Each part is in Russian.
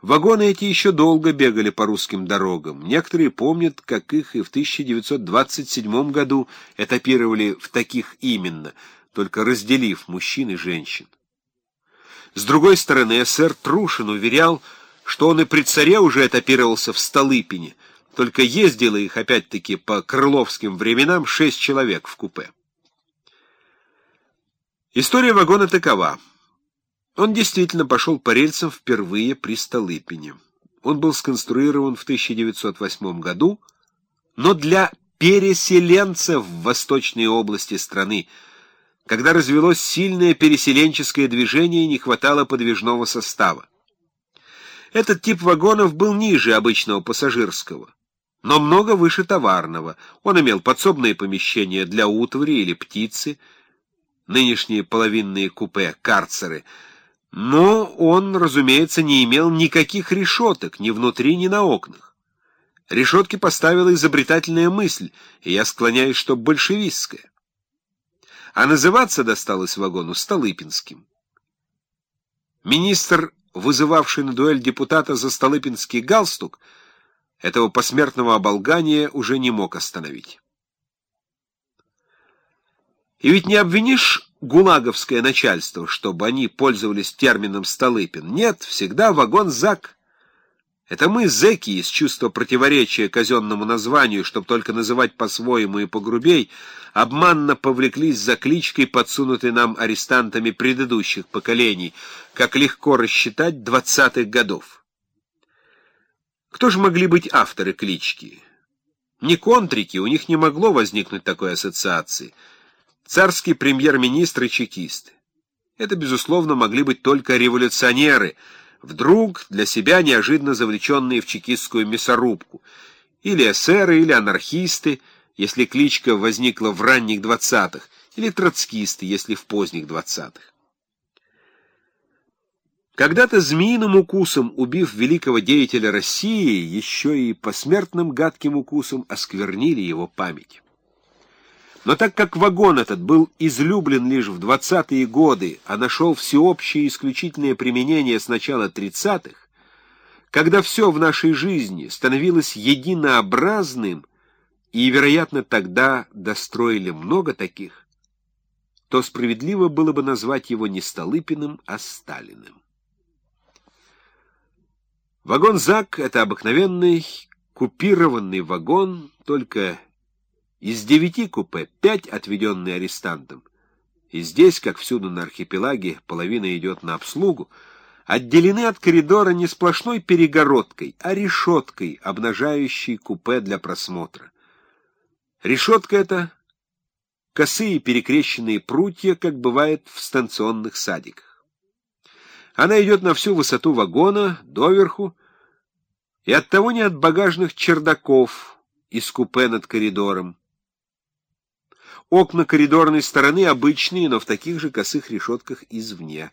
Вагоны эти еще долго бегали по русским дорогам. Некоторые помнят, как их и в 1927 году этапировали в таких именно, только разделив мужчин и женщин. С другой стороны, эсэр Трушин уверял, что он и при царе уже этапировался в Столыпине, только ездило их опять-таки по крыловским временам шесть человек в купе. История вагона такова. Он действительно пошел по рельсам впервые при Столыпине. Он был сконструирован в 1908 году, но для переселенцев в восточные области страны, когда развелось сильное переселенческое движение и не хватало подвижного состава. Этот тип вагонов был ниже обычного пассажирского, но много выше товарного. Он имел подсобные помещения для утвари или птицы, нынешние половинные купе, карцеры — но он, разумеется, не имел никаких решеток ни внутри, ни на окнах. Решетки поставила изобретательная мысль, и я склоняюсь, что большевистская. А называться досталось вагону Столыпинским. Министр, вызывавший на дуэль депутата за Столыпинский галстук, этого посмертного оболгания уже не мог остановить. И ведь не обвинишь гулаговское начальство, чтобы они пользовались термином «Столыпин». Нет, всегда вагон-зак. Это мы, зэки, из чувства противоречия казенному названию, чтобы только называть по-своему и погрубей, обманно повлеклись за кличкой, подсунутой нам арестантами предыдущих поколений, как легко рассчитать двадцатых годов. Кто же могли быть авторы клички? Не контрики, у них не могло возникнуть такой ассоциации — царский премьер-министр и чекисты. Это, безусловно, могли быть только революционеры, вдруг для себя неожиданно завлеченные в чекистскую мясорубку, или эсеры, или анархисты, если кличка возникла в ранних двадцатых, или троцкисты, если в поздних двадцатых. Когда-то змеиным укусом, убив великого деятеля России, еще и посмертным гадким укусом осквернили его память. Но так как вагон этот был излюблен лишь в двадцатые годы, а нашел всеобщее исключительное применение с начала тридцатых, когда все в нашей жизни становилось единообразным, и, вероятно, тогда достроили много таких, то справедливо было бы назвать его не Столыпиным, а Сталиным. Вагон ЗАГ — это обыкновенный купированный вагон, только из девяти купе пять отведенные арестантам, и здесь, как всюду на архипелаге, половина идет на обслугу, отделены от коридора не сплошной перегородкой, а решеткой, обнажающей купе для просмотра. Решетка эта — косые перекрещенные прутья, как бывает в станционных садиках. Она идет на всю высоту вагона, доверху, и оттого не от багажных чердаков из купе над коридором, Окна коридорной стороны обычные, но в таких же косых решетках извне.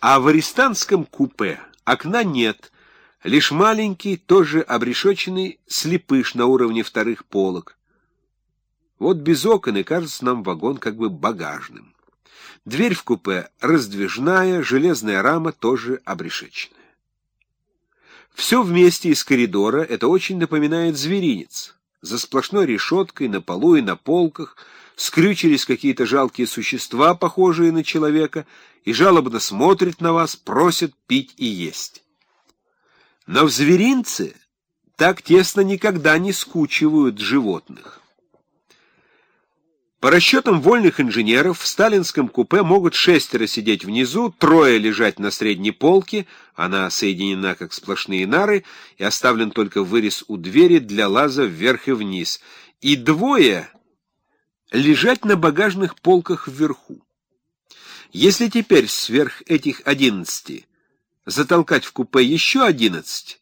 А в арестантском купе окна нет, лишь маленький, тоже обрешоченный слепыш на уровне вторых полок. Вот без окон и кажется нам вагон как бы багажным. Дверь в купе раздвижная, железная рама тоже обрешеченная. Все вместе из коридора это очень напоминает зверинец. За сплошной решеткой, на полу и на полках скрючились какие-то жалкие существа, похожие на человека, и жалобно смотрят на вас, просят пить и есть. Но в зверинце так тесно никогда не скучивают животных. По расчетам вольных инженеров, в сталинском купе могут шестеро сидеть внизу, трое лежать на средней полке, она соединена как сплошные нары, и оставлен только вырез у двери для лаза вверх и вниз, и двое лежать на багажных полках вверху. Если теперь сверх этих одиннадцати затолкать в купе еще одиннадцать,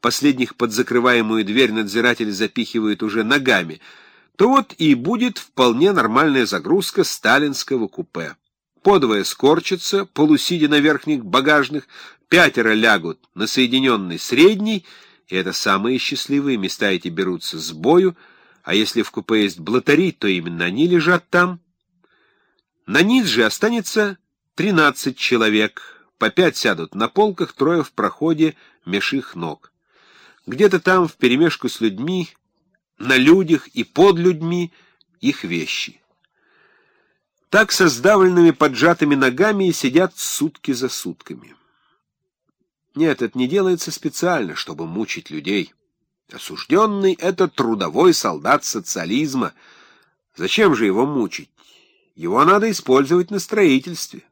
последних под закрываемую дверь надзиратель запихивает уже ногами — то вот и будет вполне нормальная загрузка сталинского купе. Подвое скорчится, полусидя на верхних багажных, пятеро лягут на соединенный средний, и это самые счастливые места эти берутся с бою, а если в купе есть блатари, то именно они лежат там. На низ же останется тринадцать человек, по пять сядут на полках, трое в проходе меж их ног. Где-то там, вперемешку с людьми, на людях и под людьми, их вещи. Так со сдавленными поджатыми ногами и сидят сутки за сутками. Нет, это не делается специально, чтобы мучить людей. Осужденный — это трудовой солдат социализма. Зачем же его мучить? Его надо использовать на строительстве.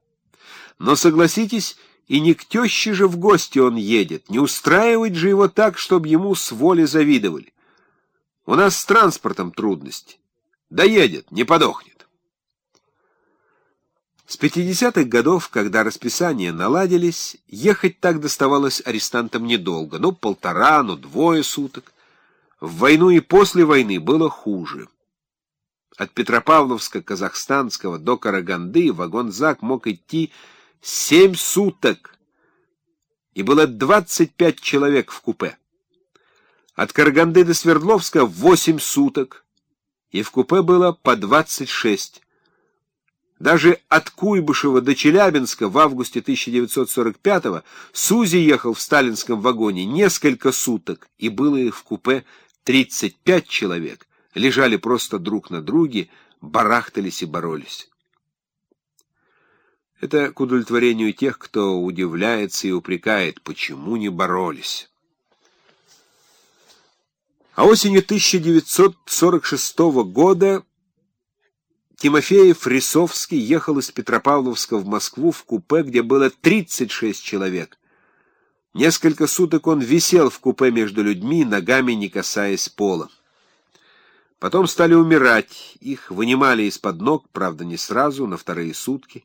Но согласитесь, и не к теще же в гости он едет, не устраивать же его так, чтобы ему с воли завидовали. У нас с транспортом трудности. Доедет, не подохнет. С 50-х годов, когда расписания наладились, ехать так доставалось арестантам недолго, ну, полтора, ну, двое суток. В войну и после войны было хуже. От Петропавловска-Казахстанского до Караганды вагон-зак мог идти семь суток, и было 25 человек в купе. От Караганды до Свердловска восемь суток, и в купе было по 26. Даже от Куйбышева до Челябинска в августе 1945-го Сузи ехал в сталинском вагоне несколько суток, и было их в купе 35 человек, лежали просто друг на друге, барахтались и боролись. Это к удовлетворению тех, кто удивляется и упрекает, почему не боролись. А осенью 1946 года Тимофеев Рисовский ехал из Петропавловска в Москву в купе, где было 36 человек. Несколько суток он висел в купе между людьми, ногами не касаясь пола. Потом стали умирать, их вынимали из-под ног, правда, не сразу, на вторые сутки,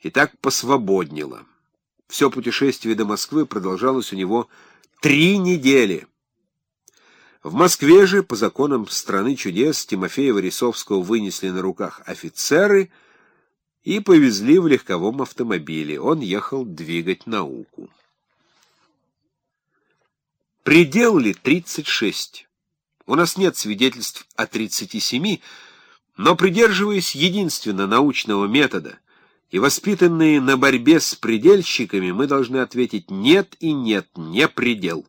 и так посвободнило. Все путешествие до Москвы продолжалось у него три недели. В Москве же, по законам страны чудес, Тимофея Варисовского вынесли на руках офицеры и повезли в легковом автомобиле. Он ехал двигать науку. Предел ли 36? У нас нет свидетельств о 37, но, придерживаясь единственно научного метода и воспитанные на борьбе с предельщиками, мы должны ответить «нет» и «нет, не предел».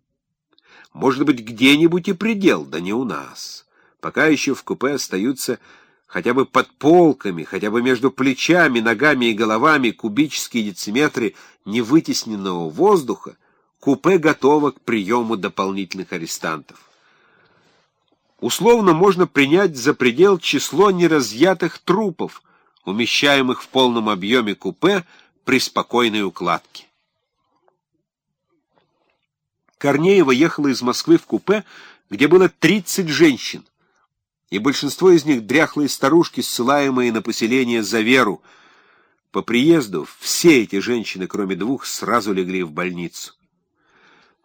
Может быть, где-нибудь и предел, да не у нас. Пока еще в купе остаются хотя бы под полками, хотя бы между плечами, ногами и головами кубические дециметры невытесненного воздуха, Купе готово к приему дополнительных арестантов. Условно можно принять за предел число неразъятых трупов, умещаемых в полном объеме купе при спокойной укладке. Корнеева ехала из Москвы в купе, где было 30 женщин, и большинство из них дряхлые старушки, ссылаемые на поселение за веру. По приезду все эти женщины, кроме двух, сразу легли в больницу.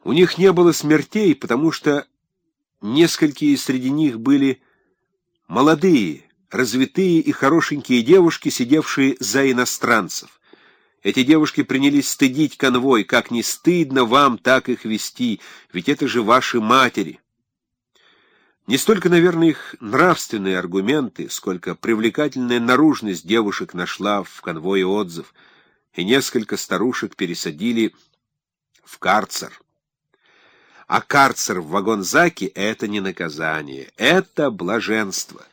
У них не было смертей, потому что несколькие среди них были молодые, развитые и хорошенькие девушки, сидевшие за иностранцев. Эти девушки принялись стыдить конвой, как не стыдно вам так их вести, ведь это же ваши матери. Не столько, наверное, их нравственные аргументы, сколько привлекательная наружность девушек нашла в конвое отзыв, и несколько старушек пересадили в карцер. А карцер в вагонзаке — это не наказание, это блаженство.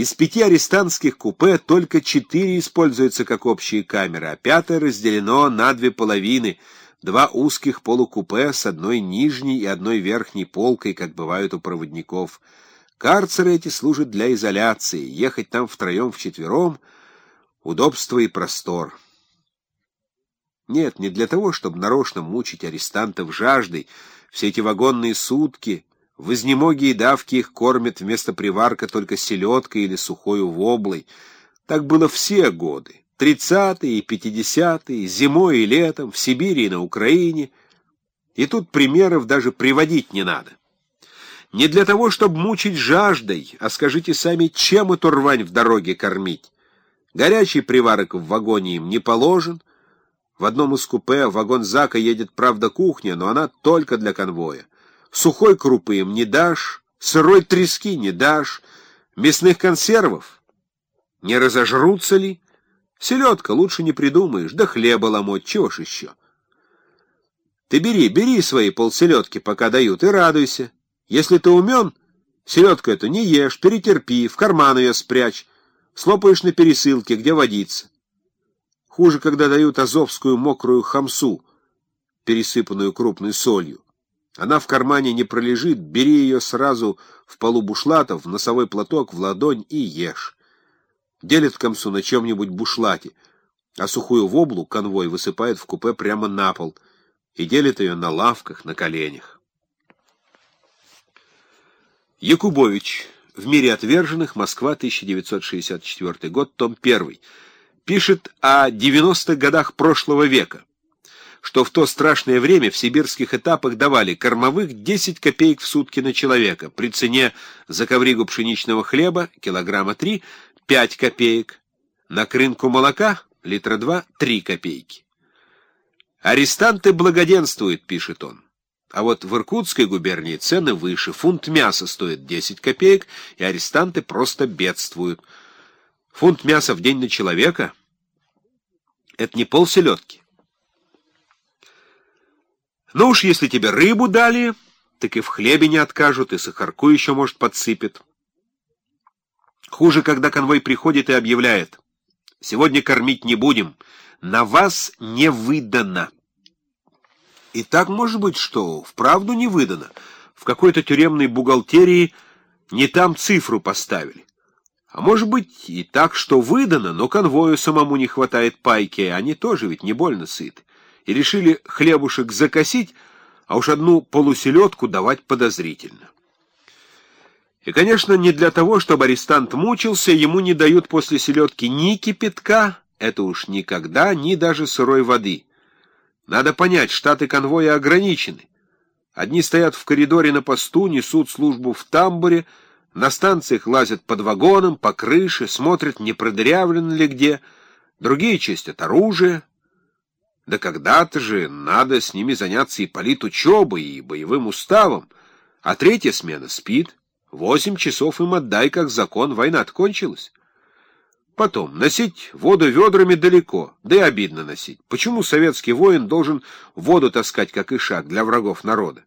Из пяти арестантских купе только четыре используются как общие камеры, а пятое разделено на две половины, два узких полукупе с одной нижней и одной верхней полкой, как бывают у проводников. Карцеры эти служат для изоляции, ехать там втроем-вчетвером — удобство и простор. Нет, не для того, чтобы нарочно мучить арестантов жаждой, все эти вагонные сутки, в изнемоге и давке их кормят вместо приварка только селедкой или сухой воблой. Так было все годы, тридцатые и пятидесятые, зимой и летом, в Сибири и на Украине. И тут примеров даже приводить не надо. Не для того, чтобы мучить жаждой, а скажите сами, чем эту рвань в дороге кормить? Горячий приварок в вагоне им не положен, в одном из купе вагон Зака едет, правда, кухня, но она только для конвоя. Сухой крупы им не дашь, сырой трески не дашь, мясных консервов. Не разожрутся ли? Селедка лучше не придумаешь, да хлеба ломоть, чего ж еще. Ты бери, бери свои полселедки, пока дают, и радуйся. Если ты умен, селедку эту не ешь, перетерпи, в карман ее спрячь, слопаешь на пересылке, где водиться. Хуже, когда дают азовскую мокрую хамсу, пересыпанную крупной солью. Она в кармане не пролежит, бери ее сразу в полу бушлатов, в носовой платок, в ладонь и ешь. Делит комсу на чем-нибудь бушлате, а сухую воблу конвой высыпает в купе прямо на пол и делит ее на лавках, на коленях. Якубович. В мире отверженных. Москва, 1964 год. Том 1. Пишет о 90-х годах прошлого века что в то страшное время в сибирских этапах давали кормовых 10 копеек в сутки на человека, при цене за ковригу пшеничного хлеба, килограмма 3, 5 копеек, на крынку молока, литра 2, 3 копейки. «Арестанты благоденствуют», — пишет он. А вот в Иркутской губернии цены выше. Фунт мяса стоит 10 копеек, и арестанты просто бедствуют. Фунт мяса в день на человека — это не полселедки. Ну уж если тебе рыбу дали, так и в хлебе не откажут, и сахарку еще, может, подсыпят. Хуже, когда конвой приходит и объявляет. Сегодня кормить не будем, на вас не выдано. И так может быть, что вправду не выдано. В какой-то тюремной бухгалтерии не там цифру поставили. А может быть и так, что выдано, но конвою самому не хватает пайки, они тоже ведь не больно сыты и решили хлебушек закосить, а уж одну полуселедку давать подозрительно. И, конечно, не для того, чтобы арестант мучился, ему не дают после селедки ни кипятка, это уж никогда, ни даже сырой воды. Надо понять, штаты конвоя ограничены. Одни стоят в коридоре на посту, несут службу в тамбуре, на станциях лазят под вагоном, по крыше, смотрят, не продырявлено ли где, другие чистят оружие, да когда-то же надо с ними заняться и политучебой, и боевым уставом, а третья смена спит. Восемь часов им отдай, как закон, война кончилась. Потом, носить воду ведрами далеко, да и обидно носить. Почему советский воин должен воду таскать, как ишак, для врагов народа?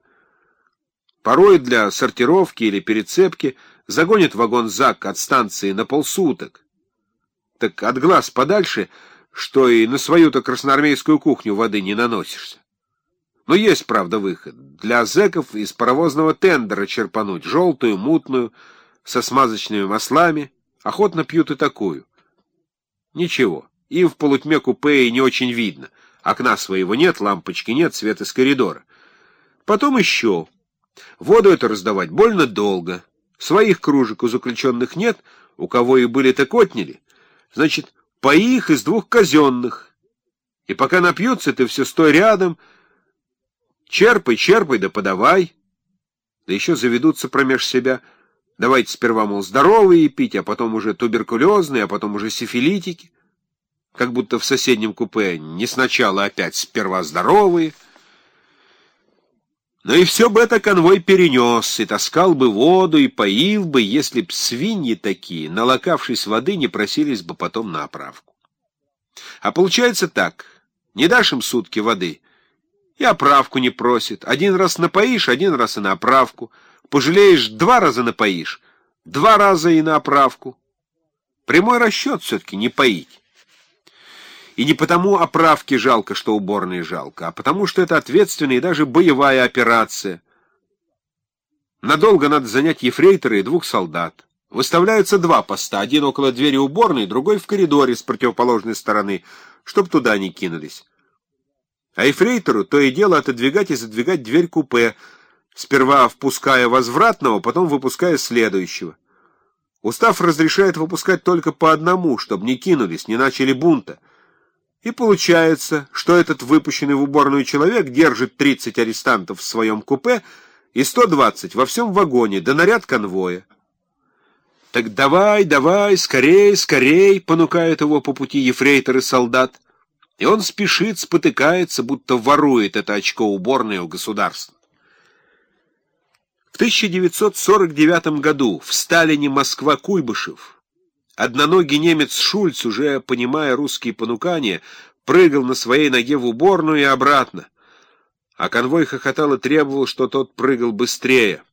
Порой для сортировки или перецепки загонит вагон ЗАГ от станции на полсуток. Так от глаз подальше — что и на свою-то красноармейскую кухню воды не наносишься. Но есть, правда, выход. Для зэков из паровозного тендера черпануть желтую, мутную, со смазочными маслами. Охотно пьют и такую. Ничего, им в полутьме купе и не очень видно. Окна своего нет, лампочки нет, свет из коридора. Потом еще. Воду это раздавать больно долго. Своих кружек у заключенных нет, у кого и были, так отняли. Значит, Пои их из двух казенных. И пока напьются, ты все стой рядом. Черпай, черпай, да подавай. Да еще заведутся промеж себя. Давайте сперва, мол, здоровые пить, а потом уже туберкулезные, а потом уже сифилитики. Как будто в соседнем купе не сначала опять сперва здоровые. Но и все бы это конвой перенес, и таскал бы воду, и поил бы, если б свиньи такие, налокавшись воды, не просились бы потом на оправку. А получается так, не дашь им сутки воды, и оправку не просит. Один раз напоишь, один раз и на оправку. Пожалеешь, два раза напоишь, два раза и на оправку. Прямой расчет все-таки не поить. И не потому оправки жалко, что уборные жалко, а потому что это ответственная и даже боевая операция. Надолго надо занять ефрейтора и двух солдат. Выставляются два поста, один около двери уборной, другой в коридоре с противоположной стороны, чтоб туда не кинулись. А ефрейтору то и дело отодвигать и задвигать дверь купе, сперва впуская возвратного, потом выпуская следующего. Устав разрешает выпускать только по одному, чтобы не кинулись, не начали бунта. И получается, что этот выпущенный в уборную человек держит 30 арестантов в своем купе и 120 во всем вагоне, да наряд конвоя. Так давай, давай, скорей, скорей, понукает его по пути ефрейтор и солдат. И он спешит, спотыкается, будто ворует это очко уборное у государства. В 1949 году в Сталине Москва-Куйбышев Одноногий немец Шульц, уже понимая русские понукания, прыгал на своей ноге в уборную и обратно, а конвой хохотал и требовал, что тот прыгал быстрее.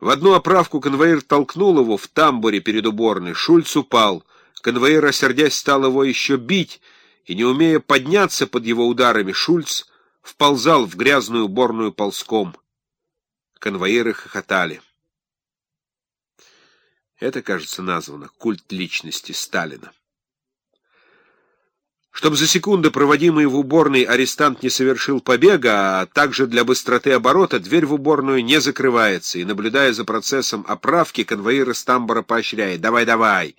В одну оправку конвоир толкнул его в тамбуре перед уборной. Шульц упал. Конвоир, осердясь, стал его еще бить, и, не умея подняться под его ударами, Шульц вползал в грязную уборную ползком. Конвоиры хохотали. Это, кажется, названо «Культ личности Сталина». Чтобы за секунды, проводимые в уборной, арестант не совершил побега, а также для быстроты оборота, дверь в уборную не закрывается, и, наблюдая за процессом оправки, конвоир из тамбура поощряет «давай, давай!»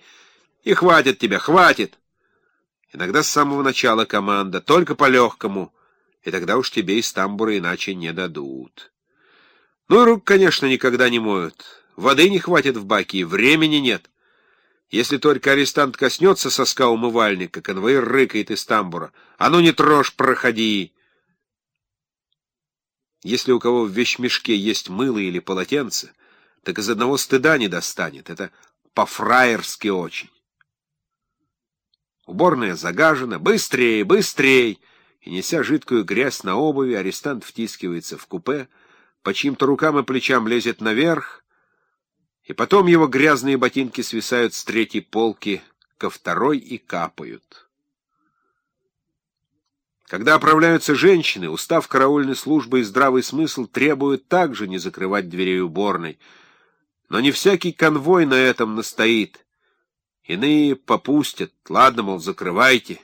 «И хватит тебя, хватит!» Иногда с самого начала команда «только по-легкому», и тогда уж тебе из тамбура иначе не дадут. Ну и рук, конечно, никогда не моют. Воды не хватит в баке, и времени нет. Если только арестант коснется соска умывальника, конвоир рыкает из тамбура. «А ну не трожь, проходи!» Если у кого в вещмешке есть мыло или полотенце, так из одного стыда не достанет. Это по-фраерски очень. Уборная загажена. «Быстрей, быстрей!» И, неся жидкую грязь на обуви, арестант втискивается в купе, по чьим-то рукам и плечам лезет наверх, и потом его грязные ботинки свисают с третьей полки ко второй и капают. Когда оправляются женщины, устав караульной службы и здравый смысл требуют также не закрывать дверей уборной. Но не всякий конвой на этом настоит. Иные попустят. Ладно, мол, закрывайте.